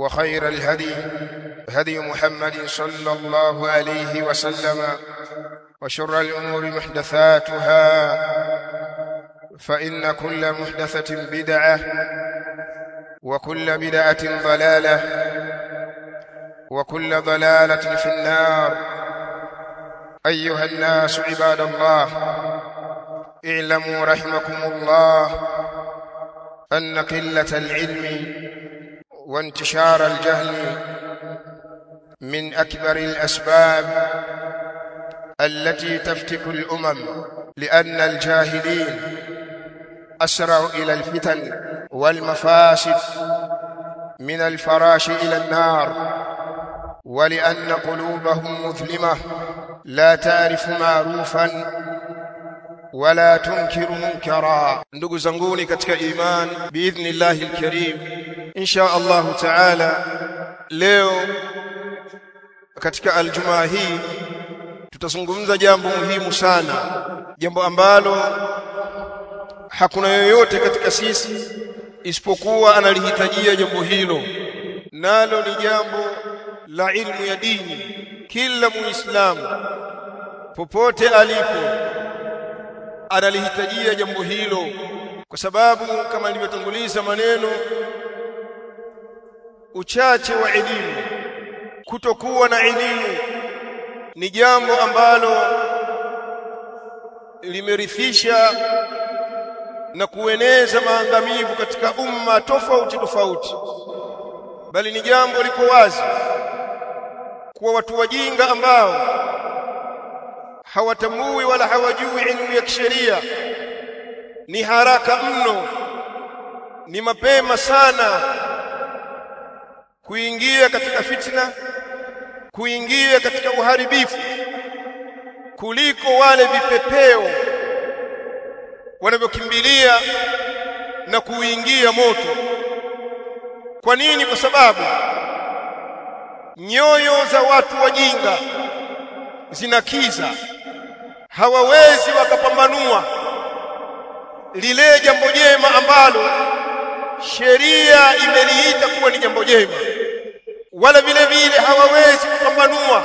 وخير الهدي هدي محمد صلى الله عليه وسلم وشر الأمور محدثاتها فإن كل محدثة بدعة وكل بدعة ضلالة وكل ضلالة في النار. أيها الناس عباد الله اعلموا رحمكم الله أن قلة العلم وانتشار الجهل من أكبر الأسباب التي تفتك الأمم لأن الجاهلين أسرعوا إلى الفتن والمفاسد من الفراش إلى النار ولأن قلوبهم مظلمة لا تعرف معروفا wala tunkiru munkara. Ndugu zanguni katika iman biidhnillahi lkarim. Insha allahu taala leo katika aljumaa hii tutazungumza jambo muhimu sana. Jambo ambalo hakuna yoyote katika sisi isipokuwa analihitajia jambo hilo. Nalo ni jambo la ilmu ya dini. Kila muislamu popote alipo analihitajia jambo hilo kwa sababu kama nilivyotanguliza maneno uchache wa elimu kutokuwa na elimu ni jambo ambalo limerifisha na kueneza maangamivu katika umma tofauti tofauti bali ni jambo liko wazi kuwa watu wajinga ambao hawatambui wala hawajui elimu ya kisheria. Ni haraka mno. Ni mapema sana kuingia katika fitna kuingia katika uharibifu kuliko wale vipepeo wanavyokimbilia na kuingia moto. Kwa nini? Kwa sababu nyoyo za watu wajinga zinakiza hawawezi wakapambanua. Lile jambo jema ambalo sheria imeliita kuwa ni jambo jema wala vile vile hawawezi kupambanua.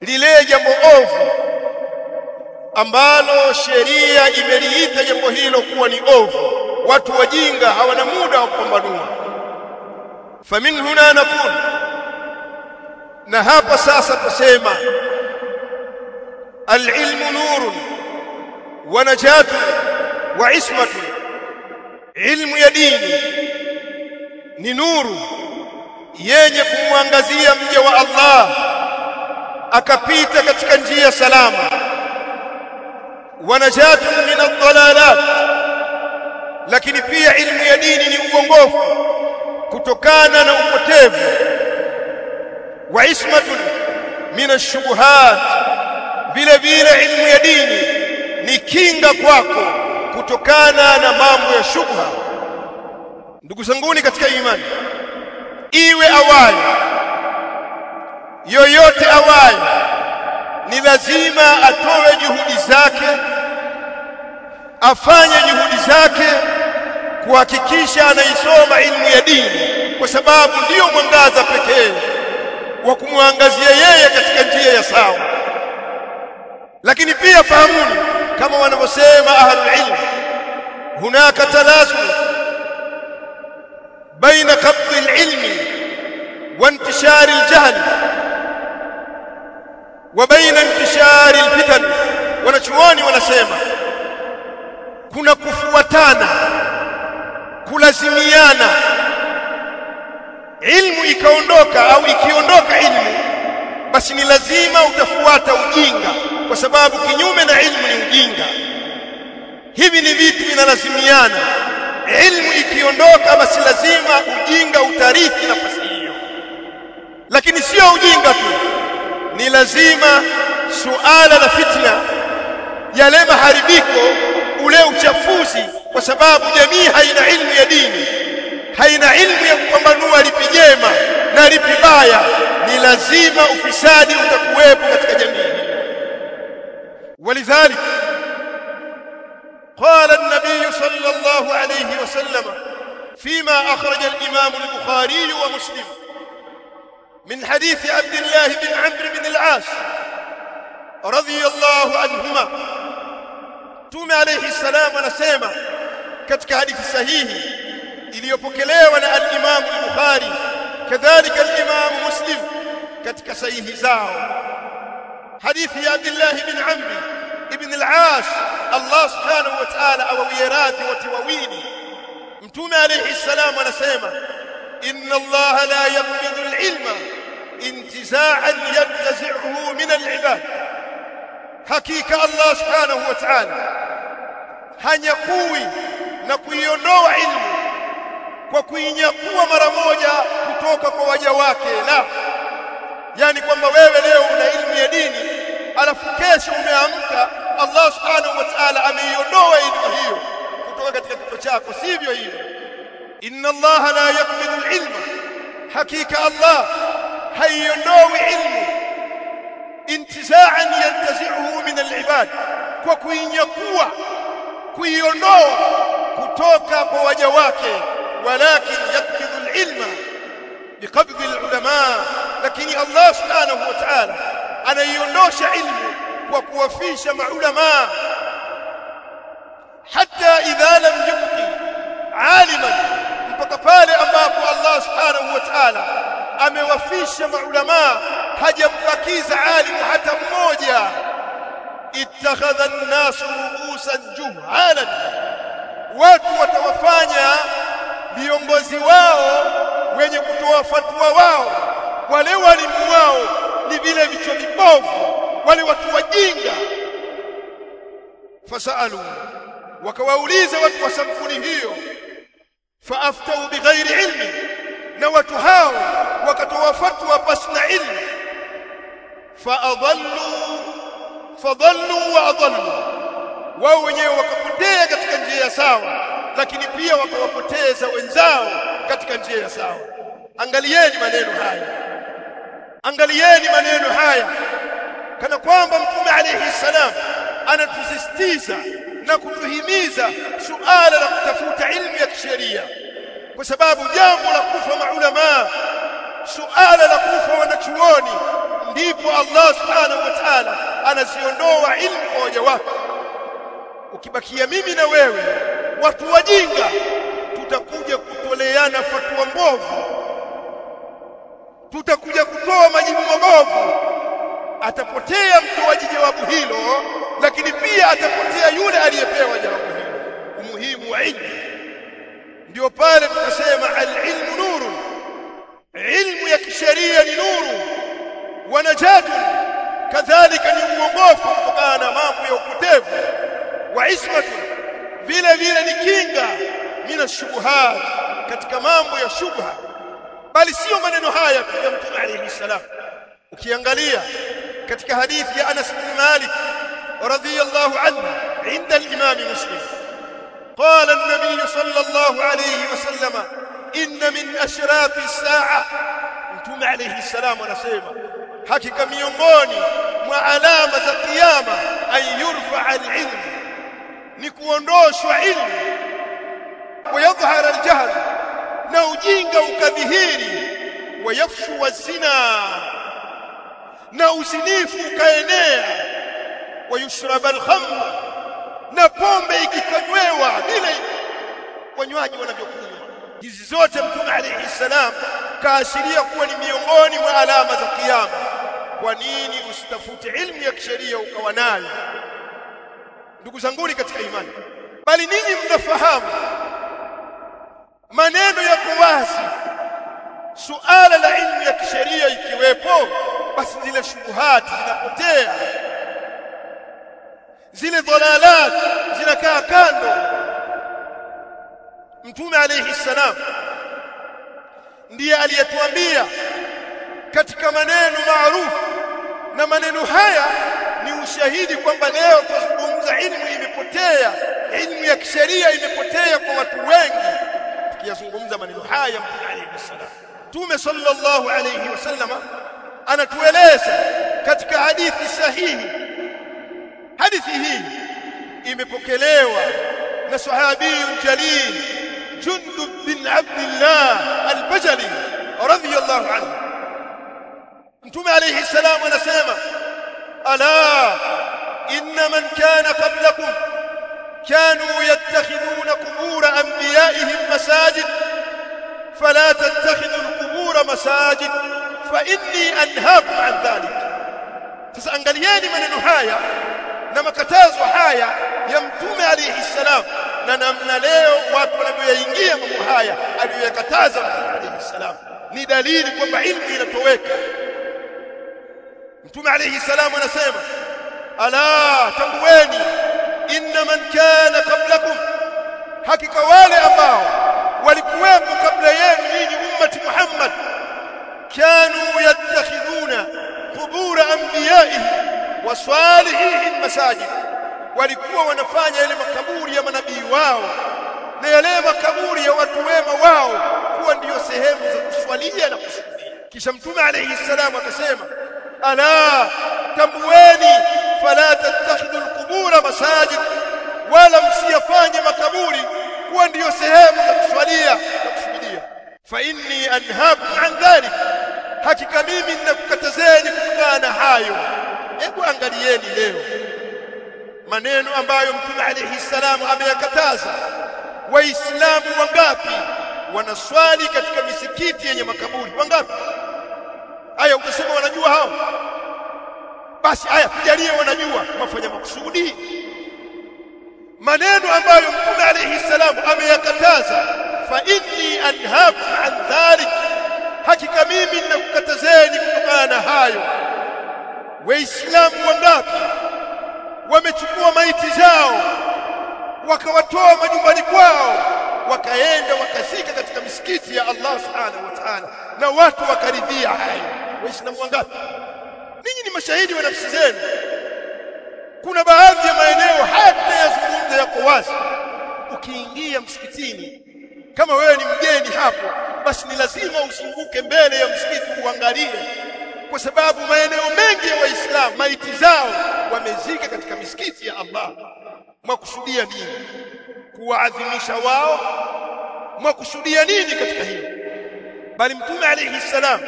Lile jambo ovu ambalo sheria imeliita jambo hilo kuwa ni ovu watu wajinga hawana muda wa kupambanua. Famin huna nakun na hapa sasa tusema wa najatun wa ismatun ilmu ya dini ni nuru yenye kumwangazia mja wa Allah akapita katika njia salama. Wa najatun min ad-dalalat lakini pia ilmu ya dini ni uongofu kutokana na upotevu. Wa ismatun min ash-shubuhat vile vile ilmu ya dini ni kinga kwako kutokana na mambo ya shubha. Ndugu zanguni katika imani iwe awali. Yoyote awali, ni lazima atoe juhudi zake afanye juhudi zake kuhakikisha anaisoma ilmu ya dini kwa sababu ndiyo mwangaza pekee wa kumwangazia yeye katika njia ya sawa lakini pia fahamuni kama wanavyosema ahlul ilm hunaka talasul baina qabd alilmi wa intishar aljahl wa baina intishar alfitan. Wanachuoni wanasema kuna kufuatana kulazimiana. Ilmu ikaondoka au ikiondoka ilmu basi ni lazima utafuata ujinga kwa sababu kinyume na ilmu ni ujinga. Hivi ni vitu vinalazimiana. Ilmu ikiondoka basi lazima ujinga utarithi nafasi hiyo. Lakini sio ujinga tu ni lazima suala la fitna yale maharibiko ule uchafuzi kwa sababu jamii haina ilmu ya dini haina ilmu ya kupambanua lipi jema na lipi baya. Ni lazima ufisadi utakuwepo katika jamii ولذلك قال النبي صلى الله عليه وسلم فيما أخرج الإمام البخاري ومسلم من حديث عبد الله بن عمرو بن العاص رضي الله عنهما. توم عليه السلام ونسيما katika hadithi sahihi iliyopokelewa na al-Imam al-Bukhari kadhalika al-Imam Muslim katika sahihi zao hadithi ya Abdullah ibn Amr ibn al-As Allah subhanahu wa ta'ala awawiradhi wote wawili. Mtume alayhi salam anasema inna Allah la yaqbidu al-ilma intiza'an yantazi'uhu min al-ibad. Hakika Allah subhanahu wa ta'ala hanyakui na kuiondoa ilmu kwa kuinyakua mara moja kutoka kwa waja wake la. Yani kwamba wewe una ilmu ya dini alafu kesho umeamka Allah subhanahu wa ta'ala ameiondoa ilmu hiyo kutoka katika kichwa chako. Sivyo hivyo? Inna Allah la yakmilu al-ilma hakika Allah haiondoi ilmu. Intiza'an yantazi'uhu min al-ibad. Kwa kuinyakua kuiondoa kutoka kwa waja wake. Walakin yakbidhu al-ilma biqabdhi al-ulama lakini Allah subhanahu wa ta'ala anaiondosha ilmu kwa kuwafisha maulama. Hata idha lam yubqi aliman mpaka pale ambapo Allah subhanahu wa ta'ala amewafisha maulama hajambakiza alimu hata mmoja. Ittakhadha an-nasu ru'usan juhalan watu watawafanya viongozi wao wenye kutoa fatwa wao. Wale walimu wao vile vichwa vibovu wale watu wajinga. Fasalu wakawauliza watu wa sampuli hiyo. Faaftau bighairi ilmi na watu hao wakatoa fatwa pasina ilmu faadallu fadallu wa adallu. Wao wenyewe wakapotea katika njia ya sawa lakini pia wakawapoteza wenzao katika njia ya sawa. Angalieni maneno haya angalieni maneno haya. Kana kwamba mtume alayhi salam anatusisitiza na kutuhimiza suala la kutafuta ilmu ya kisheria. Kwa sababu jambo la kufa maulama suala la kufa wanachuoni ndipo Allah subhanahu wa ta'ala anaziondoa ilmu kwa waja wake. Ukibakia mimi na wewe watu wajinga tutakuja kutoleana fatwa mbovu tutakuja kutoa majibu mabovu. Atapotea mtoaji jawabu hilo lakini pia atapotea yule aliyepewa jawabu hilo. Umuhimu wa ilmu. Ndio pale tunasema alilmu nuru. Ilmu ya kisheria ni nuru. Wa najatu kadhalika ni uongofu kutokana na mambo ya upotevu. Wa ismatu vile vile ni kinga. Mina shubuhat. Katika mambo ya shubha bali sio maneno haya ya mtume alayhi salam ukiangalia katika hadithi ya Anas bin Malik radhiyallahu anhu inda al-Imam Muslim قال النبي صلى الله عليه وسلم إن من أشراط الساعة mtume alayhi salam anasema hakika miongoni mwa alama za kiyama an yurfa al-ilm ni kuondoshwa ilmu wayadhhara al-jahl na ujinga ukadhihiri wayafshu wazina na uzinifu ukaenea wayushraba al-khamr na pombe ikikanywewa bila wanywaji wanavyokunywa. Hizi zote mtume alayhi salam kaashiria kuwa ni miongoni mwa alama za kiyama. Kwa nini usitafute ilmu ya kisheria ukawa nayo? Ndugu zanguni katika imani bali ninyi mnafahamu maneno yako wazi. Suala la ilmu ya kisheria ikiwepo basi zile shubuhati zinapotea. Zile dhalalat zinakaa kando. Mtume alayhi salam ndiye aliyetuambia katika maneno maarufu na maneno haya ni ushahidi kwamba leo tuzungumza ilmu imepotea ilmu ya kisheria imepotea kwa watu wengi tukiyazungumza maneno haya mtume alayhi salam mtume sallallahu alayhi wasallam anatueleza katika hadithi sahihi hadithi hii imepokelewa na sahabiyun jalil jundub bin abdullah al-bajali radiyallahu anhu mtume alayhi salam anasema ala inna man kana qablakum كانوا يتخذون قبور انبيائهم مساجد فلا تتخذوا القبور مساجد فاني انهاكم عن ذلك sasa angalieni maneno haya na makatazo haya ya mtume alayhi salam na namna leo watu wanavyoingia mambo haya aliyoyakataza mtume alayhi salam ni dalili kwamba ilmu inatoweka mtume alayhi salam anasema ala tambueni inna man kana qablakum. Hakika wale ambao walikuwepo kabla yenu nyinyi ummati Muhammad kanu yattakhidhuna qubur anbiya'ihi wa salihihim masajid. Walikuwa wanafanya yale makaburi ya manabii wao na yale makaburi ya watu wema wao kuwa ndiyo sehemu za kuswalia na kusujudia. Kisha mtume alayhi salamu akasema ala tambueni fala tattakhidhu alqubur masajid wala msiyafanye makaburi kuwa ndiyo sehemu za kuswalia na kusujudia. Fa inni anhaakum an dhalik hakika mimi ninakukatazeni kutokana na hayo. Hebu angalieni leo maneno ambayo mtume alayhi salamu ameyakataza. Waislamu wangapi wanaswali katika misikiti yenye makaburi? Wangapi? Aya utasema wanajua hao basi aya tujalie wanajua mafanya makusudi. Maneno ambayo mtume alayhi salamu ameyakataza fa inni anhaakum an dhalik hakika mimi ninakukatazeni kutokana na hayo. Waislamu wangapi wamechukua maiti zao wakawatoa majumbani kwao wakaenda wakazika katika misikiti ya Allah subhanahu wa ta'ala na watu wakaridhia hayo. Waislamu wangapi ninyi ni mashahidi wa nafsi zenu. Kuna baadhi ya maeneo hata ya zungumza yako wazi. Ukiingia msikitini kama wewe ni mgeni hapo basi ni lazima usunguke mbele ya msikiti uangalie kwa sababu maeneo mengi ya waislamu maiti zao wamezika katika misikiti ya Allah. Mwakusudia nini? Kuwaadhimisha wao? Mwakusudia nini katika hili? Bali mtume alayhi salam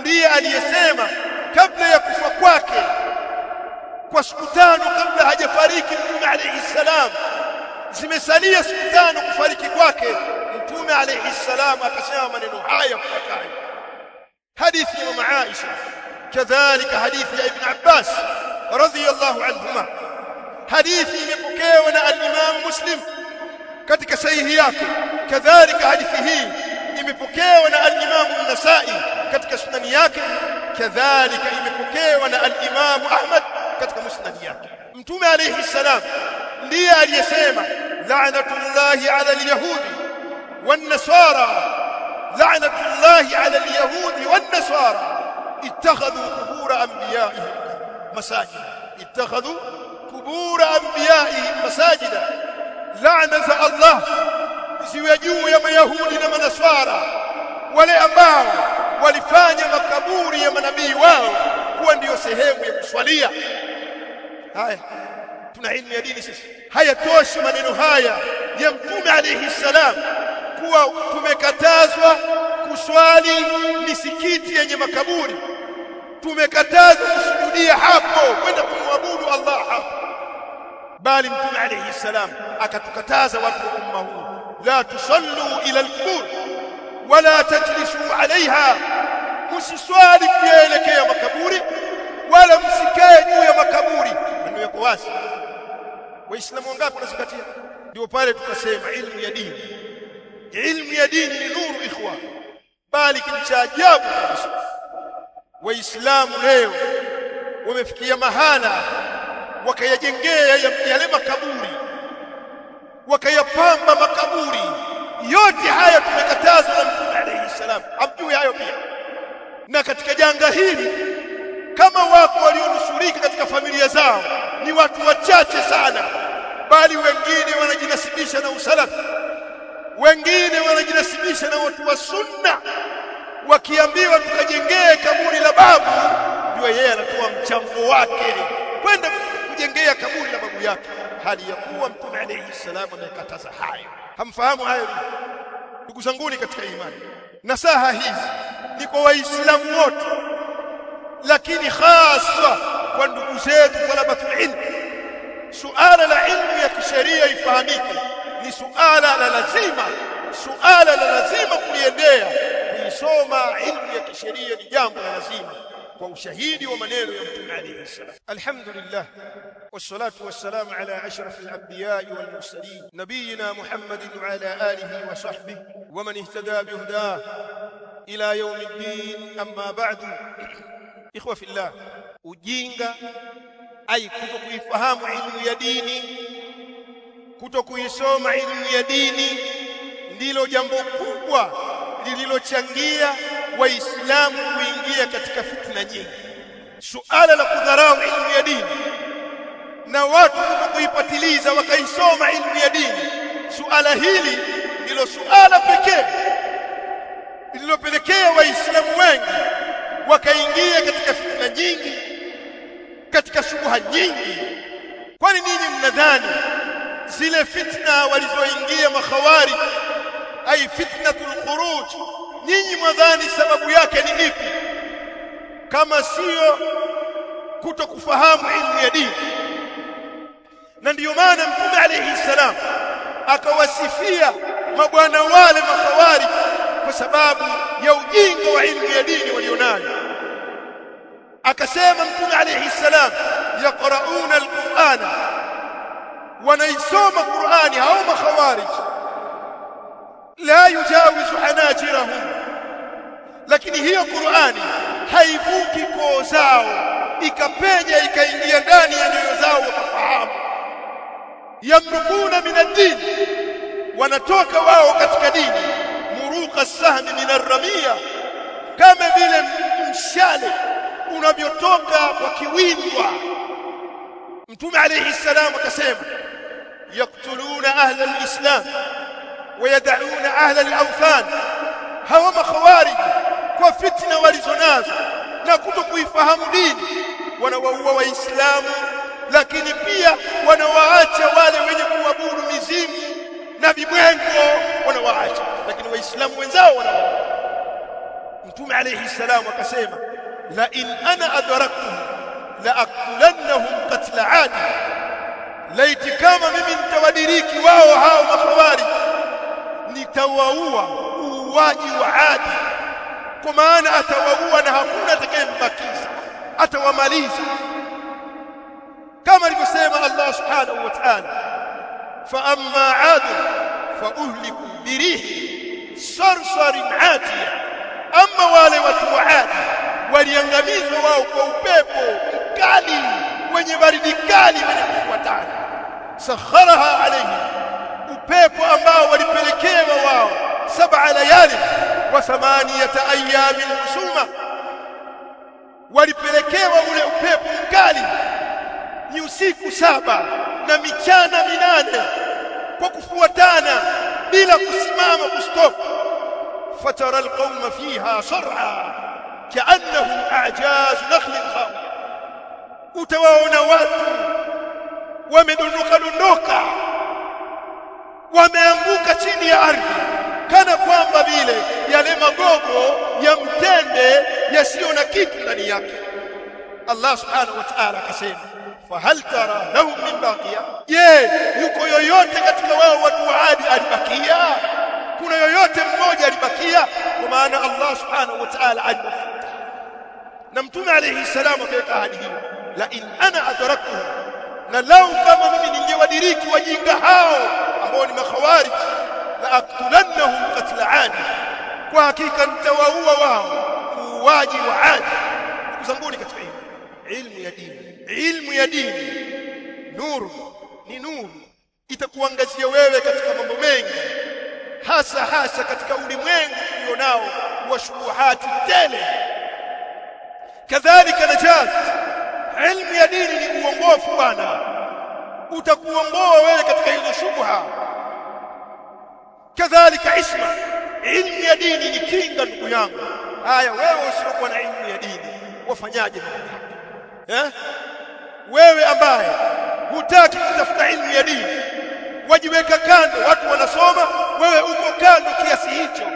ndiye aliyesema kabla ya kufa kwake kwa siku tano kabla hajafariki mtume alayhi salam zimesalia siku tano kufariki kwake mtume alayhi salam akasema maneno haya kufuatayo hadithi ya mama Aisha kadhalika hadithi ya ibn Abbas radhiyallahu anhuma. Hadithi imepokewa na al-Imam Muslim katika sahihi yake. Kadhalika hadithi hii imepokewa na al-Imam An-Nasa'i katika sunani yake kadhalika imepokewa na al-Imam Ahmad katika musnad yake mtume alayhi salam ndiye aliyesema la'natullahi 'ala al-yahudi wan-nasara la'natullahi 'ala al-yahudi wan-nasara ittakhadhu qubur anbiya'ihim masajid ittakhadhu qubur anbiya'ihim masajida la'na za Allah ziwe juu ya mayahudi na manaswara wale ambao walifanya makaburi ya manabii wao kuwa ndiyo sehemu ya kuswalia. Haya tuna ilmu ya dini sisi. Hayatoshi maneno haya ya mtume alayhi salam kuwa tumekatazwa kuswali misikiti yenye makaburi. Tumekatazwa kusujudia hapo kwenda kumwabudu Allah hapo. Bali mtume alayhi salam akatukataza watu wa umma huu la tusallu ila alqubur wala tajlisu alaiha. Msiswali kuelekea makaburi wala msikae juu ya makaburi. Ndio yako wazi. Waislamu wangapi wanazingatia? Ndio pale tukasema ilmu ya dini. Ilmu ya dini ni nuru ikhwa. Bali kitu cha ajabu kabisa. Waislamu leo wamefikia mahala wakayajengea yale makaburi wakayapamba makaburi yote haya tumekatazwa na mtume alayhi salam. Amjue hayo pia. Na katika janga hili kama wako walionusurika katika familia zao ni watu wachache sana. Bali wengine wanajinasibisha na usalafi. Wengine wanajinasibisha na watu wa sunna. Wakiambiwa tukajengee kaburi la babu ndio yeye anatoa mchango wake. Kwenda kujengea kaburi la babu yake hali ya kuwa mtume alayhi salamu amekataza hayo. Hamfahamu hayo ndugu zanguni katika imani. Nasaha hizi ni kwa waislamu wote lakini hasa kwa ndugu zetu talabatul ilm. Suala la ilmu ya kisheria ifahamike ni suala la lazima suala la lazima kuliendea kuisoma ilmu ya kisheria ni jambo la lazima kwa ushahidi wa maneno ya mtume alayhi salam alhamdulillah والصلاة والسلام على أشرف الأنبياء والمرسلين نبينا محمد وعلى آله وصحبه ومن اهتدى بهداه إلى يوم الدين أما بعد إخوة في الله ujinga ai kutokuifahamu ilmu ya dini kutokuisoma ilmu ya dini ndilo jambo kubwa lililochangia waislamu kuingia katika fitna nyingi. Suala la kudharau ilmu ya dini. Na watu kuipatiliza wakaisoma ilmu ya dini suala hili ndilo suala pekee lililopelekea waislamu wengi wakaingia katika fitna nyingi katika shubuha nyingi. Kwani ninyi mnadhani zile fitna walizoingia makhawari ai fitnatul khuruj nyinyi mwadhani sababu yake ni ipi kama sio kutokufahamu ilmu ya dini. Na ndiyo maana mtume alayhi salam akawasifia mabwana wale makhawari kwa sababu ya ujinga wa ilmu ya dini walionayo. Akasema mtume alayhi salam yaqrauna alqur'ana. Wanaisoma qur'ani hao makhawarij. La yujawizu hanajirahum lakini hiyo qur'ani haivuki koo zao ikapenya ikaingia ndani ya nyoyo zao wakafahamu yamrukuna min ad-din wanatoka wao katika dini muruqa sahmi min ar-ramiya kama vile mshale unavyotoka kwa kiwindwa mtume alayhi salam akasema yaktuluna ahla al-islam ويدعون أهل الأوثان hawa makhawarij kwa fitina walizonazo na kutokuifahamu dini. Wanawaua waislamu lakini pia wanawaacha wale wenye kuabudu mizimu na vibwengo wanawaacha. Lakini waislamu wenzao wanawaua mtume alayhi salam akasema la in ana adraktuhum la aqtulannahum qatla adi laiti kama mimi nitawadiriki wao hao makhawarij nitawaua uuaji wa adi kwa maana atawaua na hakuna atakayembakiza. Atawamaliza. Kama alivyosema Allah subhanahu wa ta'ala fa amma ad fa uhliku birihi sarsarin atiya. Amma wale watu wa adi waliangamizwa wao kwa upepo mkali wenye baridi kali wenye kufuatana. Sakharaha alayhim upepo ambao walipelekewa wao saba layali wa thamaniyata ayamin husuma walipelekewa ule upepo mkali ni usiku saba na michana minane kwa kufuatana bila kusimama kustop fatara alqauma fiha sar'a kaannahum a'jaz nakhlin khawiya utawaona watu wamedondoka dondoka wameanguka chini ya ardhi kana kwamba vile yale magogo ya mtende yasiyo na kitu ndani yake. Allah subhanahu wa ta'ala akasema fahal tara lahum min baqiya? Je yuko yoyote katika wao watu wa Adi alibakia? Kuna yoyote mmoja alibakia? Kwa maana Allah subhanahu wa ta'ala aliwafuta. Na mtume alayhi salamu akaweka ahadi hiyo la in ana adraktuhum na lau kama mimi ningewadiriki wajinga hao ambao ni makhawarij la aktulannahum qatla adi kwa hakika nitawaua wao uuaji wa adi ndugu zanguni katika hili ilmu ya dini ilmu ya dini nuru ni nuru. Itakuangazia wewe katika mambo mengi hasa hasa katika ulimwengu ulionao wa shubuhati tele. Kadhalika najat ilmu ya dini ni uongofu bwana. Utakuongoa wewe katika hizo shubha kadhalika isma ilmu ya dini ni kinga ndugu yangu. Haya wewe usiokuwa na ilmu ya dini wafanyaje eh? Wewe ambaye hutaki kutafuta ilmu ya dini wajiweka kando watu wanasoma wewe uko kando kiasi hicho.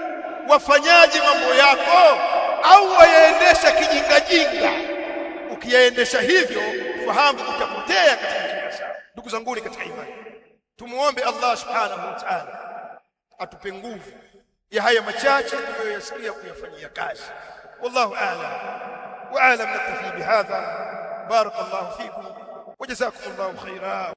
Wafanyaje mambo yako? Au wayaendesha kijingajinga. Ukiyaendesha hivyo fahamu utapotea katika njia sawa ndugu zangu katika imani tumuombe Allah subhanahu wa ta'ala atupe nguvu ya haya machache tuliyoyasikia kuyafanyia kazi wallahu a'lam wa a'lam naktafi bihadha barakallahu fikum وجزاكم الله خيرا